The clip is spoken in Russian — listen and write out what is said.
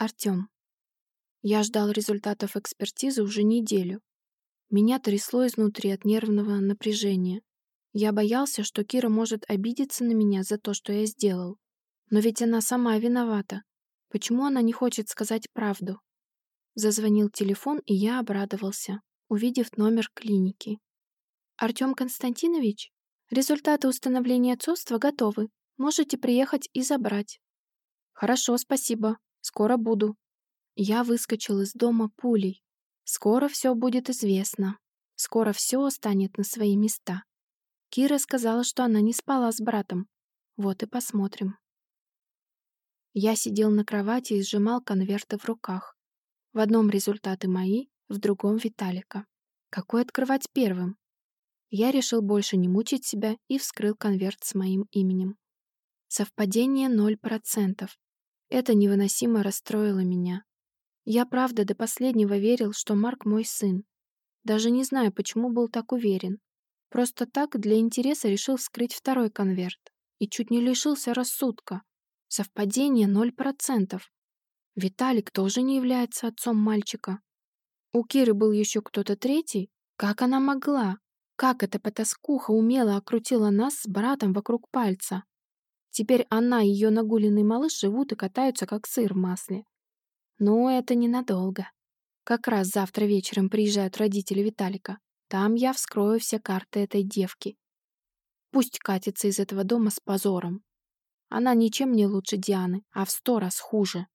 Артём. Я ждал результатов экспертизы уже неделю. Меня трясло изнутри от нервного напряжения. Я боялся, что Кира может обидеться на меня за то, что я сделал. Но ведь она сама виновата. Почему она не хочет сказать правду? Зазвонил телефон, и я обрадовался, увидев номер клиники. «Артём Константинович, результаты установления отцовства готовы. Можете приехать и забрать». «Хорошо, спасибо. Скоро буду». Я выскочил из дома пулей. Скоро все будет известно. Скоро все станет на свои места. Кира сказала, что она не спала с братом. Вот и посмотрим. Я сидел на кровати и сжимал конверты в руках. В одном результаты мои, в другом Виталика. Какой открывать первым? Я решил больше не мучить себя и вскрыл конверт с моим именем. Совпадение 0%. Это невыносимо расстроило меня. Я правда до последнего верил, что Марк мой сын. Даже не знаю, почему был так уверен. Просто так для интереса решил вскрыть второй конверт. И чуть не лишился рассудка. Совпадение 0%. Виталик тоже не является отцом мальчика. У Киры был еще кто-то третий? Как она могла? Как эта потаскуха умело окрутила нас с братом вокруг пальца? Теперь она и ее нагуленный малыш живут и катаются, как сыр в масле. Но это ненадолго. Как раз завтра вечером приезжают родители Виталика. Там я вскрою все карты этой девки. Пусть катится из этого дома с позором. Она ничем не лучше Дианы, а в сто раз хуже.